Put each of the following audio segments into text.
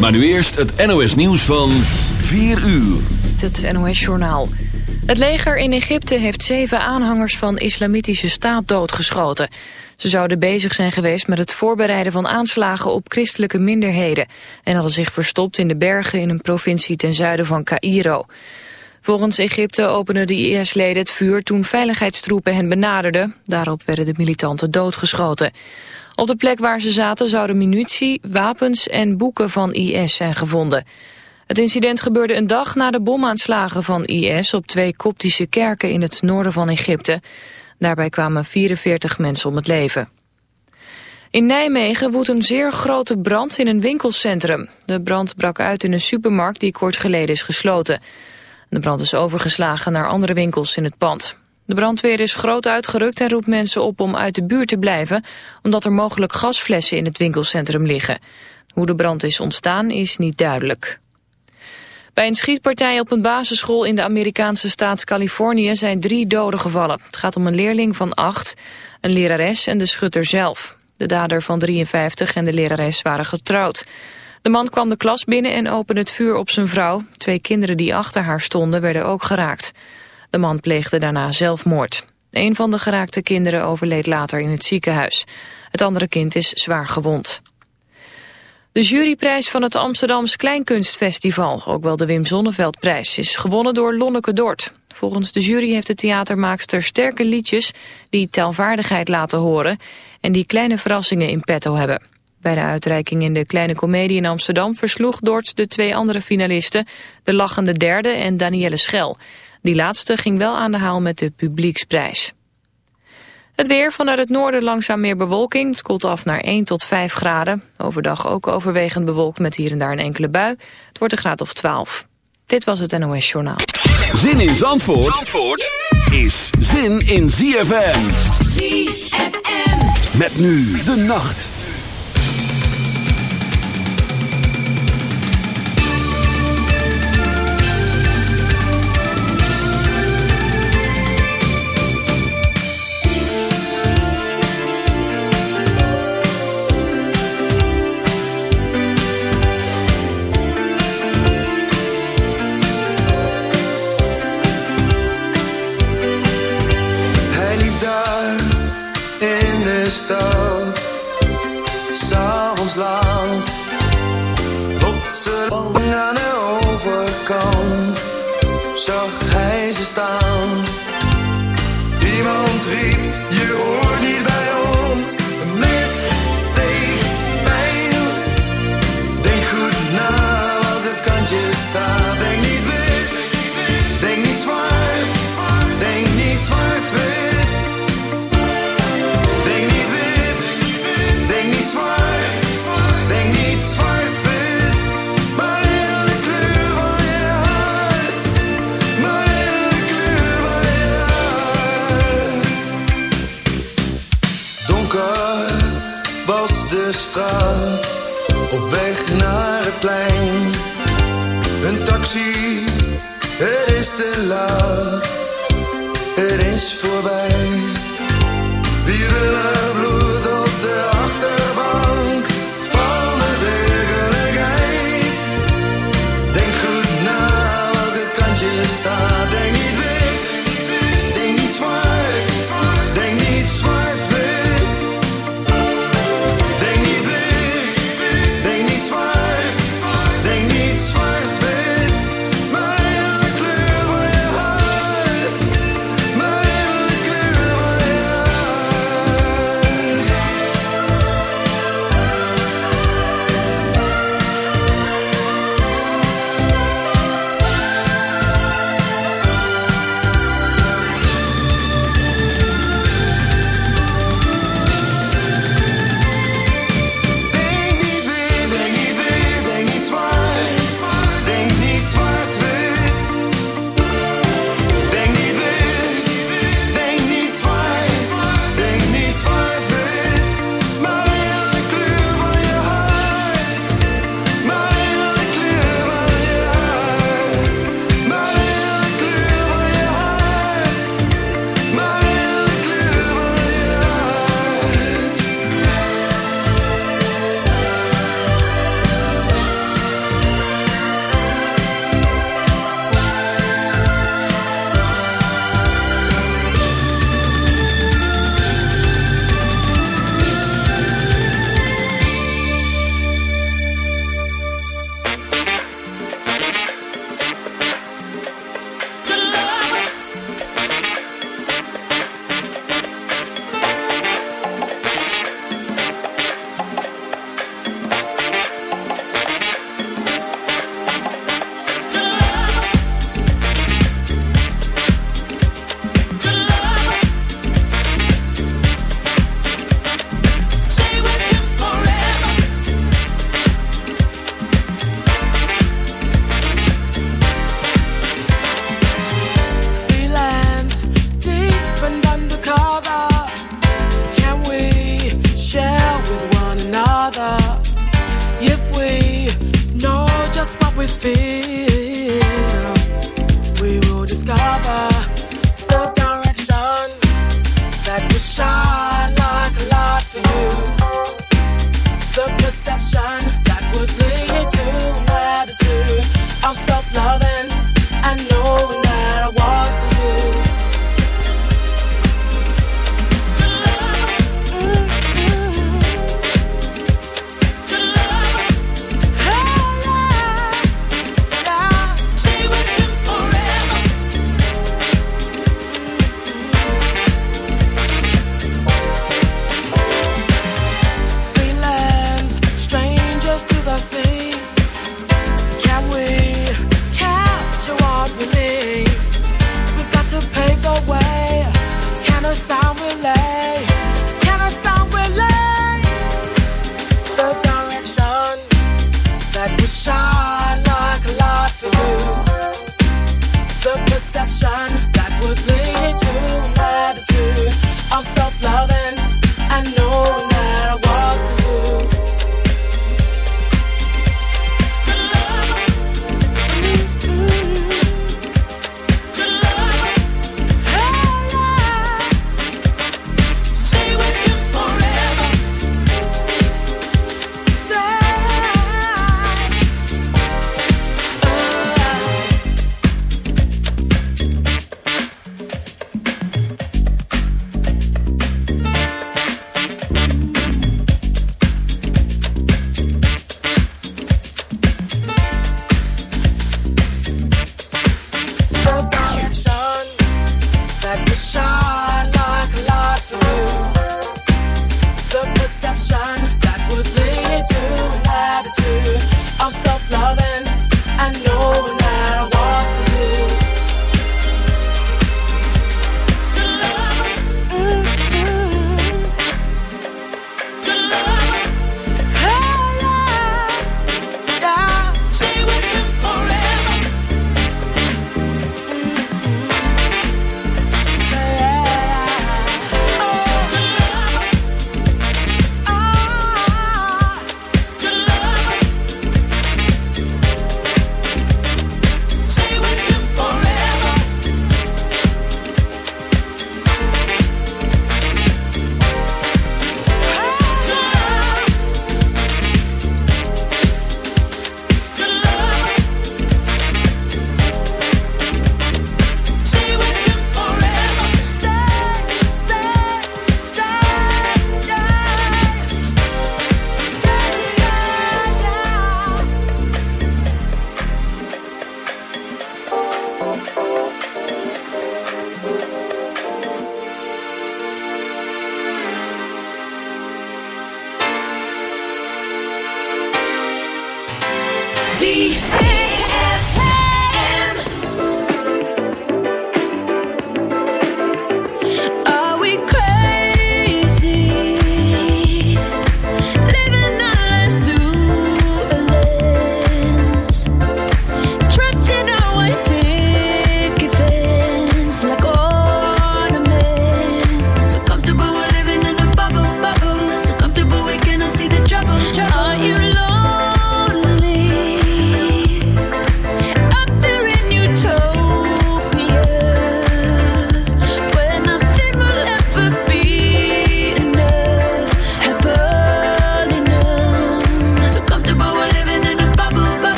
Maar nu eerst het NOS nieuws van 4 uur. Het NOS Journaal. Het leger in Egypte heeft zeven aanhangers van islamitische staat doodgeschoten. Ze zouden bezig zijn geweest met het voorbereiden van aanslagen op christelijke minderheden... en hadden zich verstopt in de bergen in een provincie ten zuiden van Cairo. Volgens Egypte openden de IS-leden het vuur toen veiligheidstroepen hen benaderden. Daarop werden de militanten doodgeschoten. Op de plek waar ze zaten zouden munitie, wapens en boeken van IS zijn gevonden. Het incident gebeurde een dag na de bomaanslagen van IS op twee koptische kerken in het noorden van Egypte. Daarbij kwamen 44 mensen om het leven. In Nijmegen woedt een zeer grote brand in een winkelcentrum. De brand brak uit in een supermarkt die kort geleden is gesloten. De brand is overgeslagen naar andere winkels in het pand. De brandweer is groot uitgerukt en roept mensen op om uit de buurt te blijven... omdat er mogelijk gasflessen in het winkelcentrum liggen. Hoe de brand is ontstaan is niet duidelijk. Bij een schietpartij op een basisschool in de Amerikaanse staat Californië zijn drie doden gevallen. Het gaat om een leerling van acht, een lerares en de schutter zelf. De dader van 53 en de lerares waren getrouwd. De man kwam de klas binnen en opende het vuur op zijn vrouw. Twee kinderen die achter haar stonden werden ook geraakt. De man pleegde daarna zelfmoord. Een van de geraakte kinderen overleed later in het ziekenhuis. Het andere kind is zwaar gewond. De juryprijs van het Amsterdams Kleinkunstfestival, ook wel de Wim Zonneveldprijs, is gewonnen door Lonneke Dort. Volgens de jury heeft de theatermaakster sterke liedjes die telvaardigheid laten horen en die kleine verrassingen in petto hebben. Bij de uitreiking in de Kleine Comedie in Amsterdam versloeg Dort de twee andere finalisten, de lachende derde en Danielle Schel. Die laatste ging wel aan de haal met de publieksprijs. Het weer vanuit het noorden langzaam meer bewolking. Het koelt af naar 1 tot 5 graden. Overdag ook overwegend bewolkt met hier en daar een enkele bui. Het wordt een graad of 12. Dit was het NOS Journaal. Zin in Zandvoort, Zandvoort is zin in ZFM. ZFM. Met nu de nacht.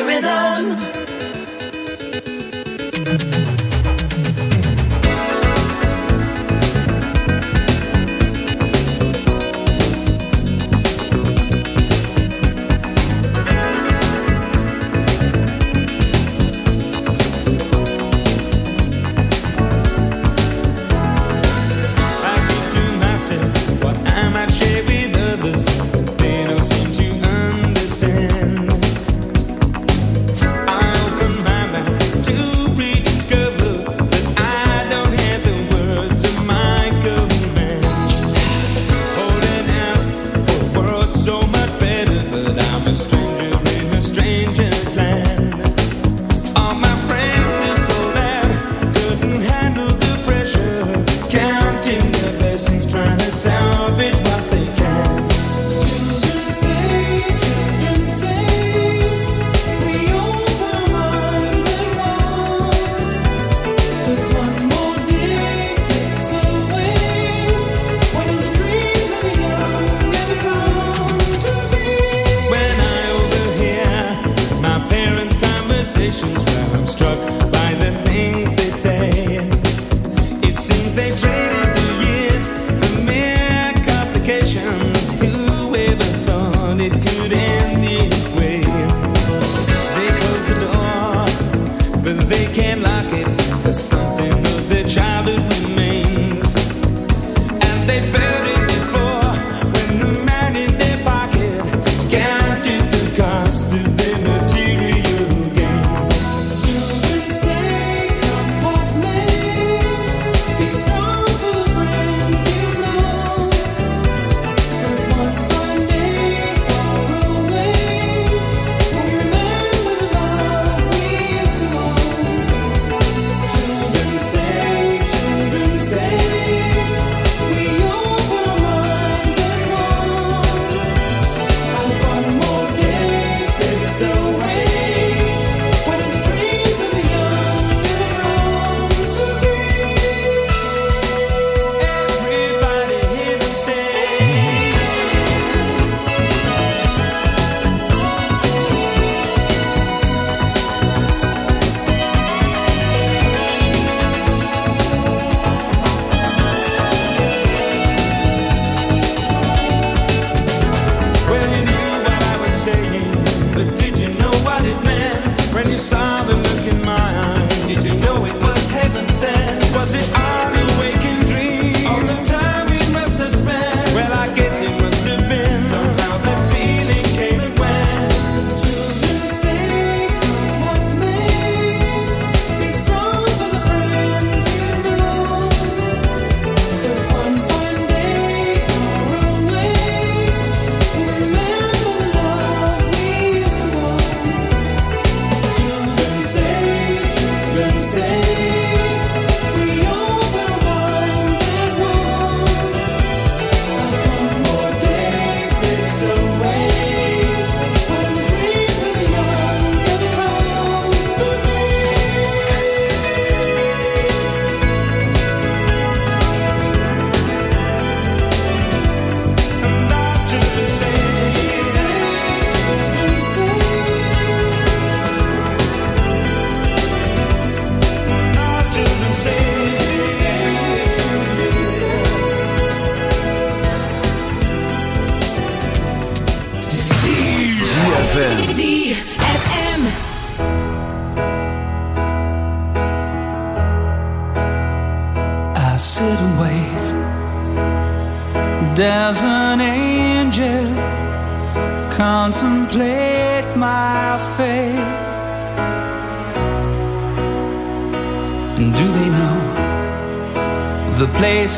ZFM.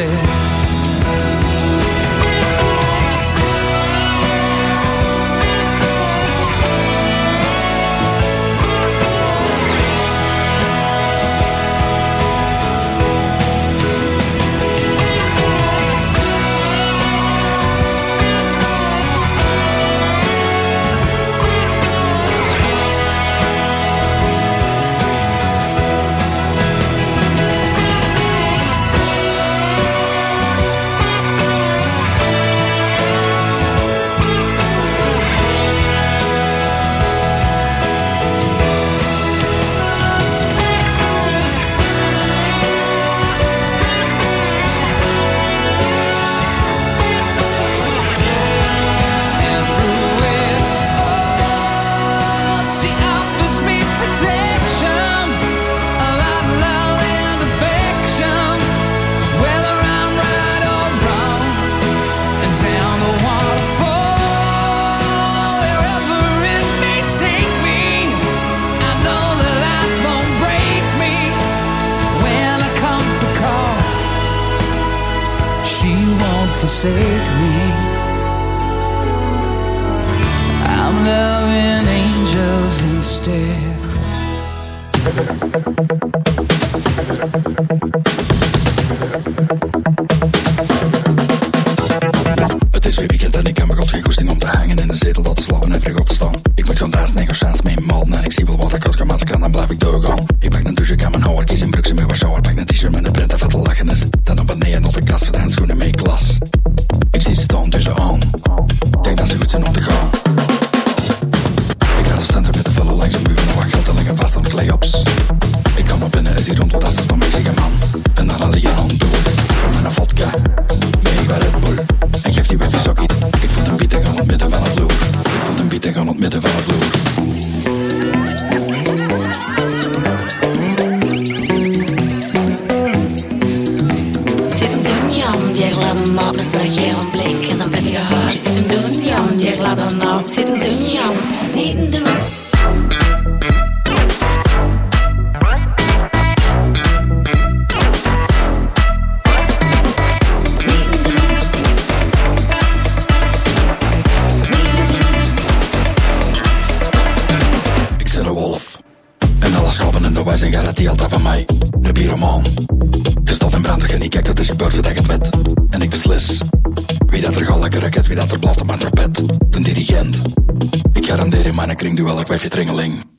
usted doe ik een kwijfje tringeling.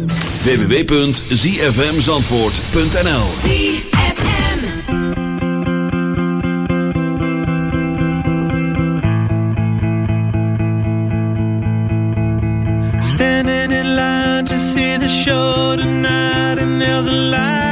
www.zfmzandvoort.nl ZFM. Standing in line to see the show tonight And there's a light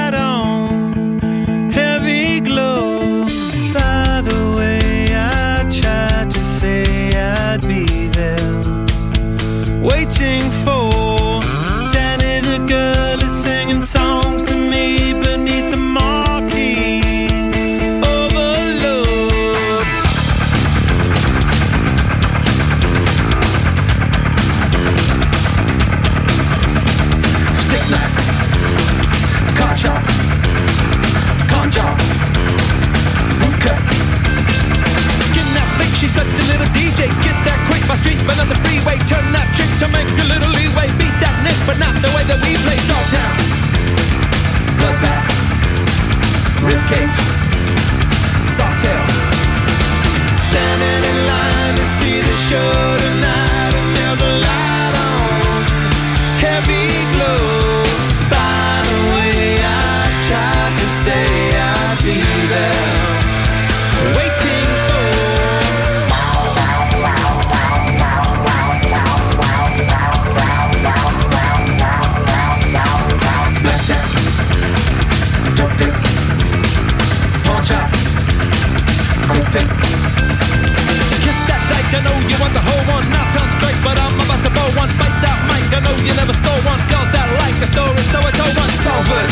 you never stole one. Girls that like the story, so I told one. Salford,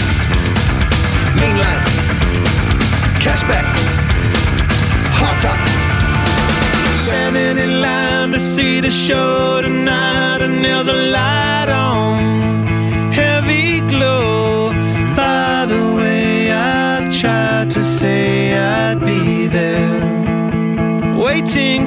mainland, cashback, hot top. Standing in line to see the show tonight, and there's a light on, heavy glow. By the way, I tried to say I'd be there, waiting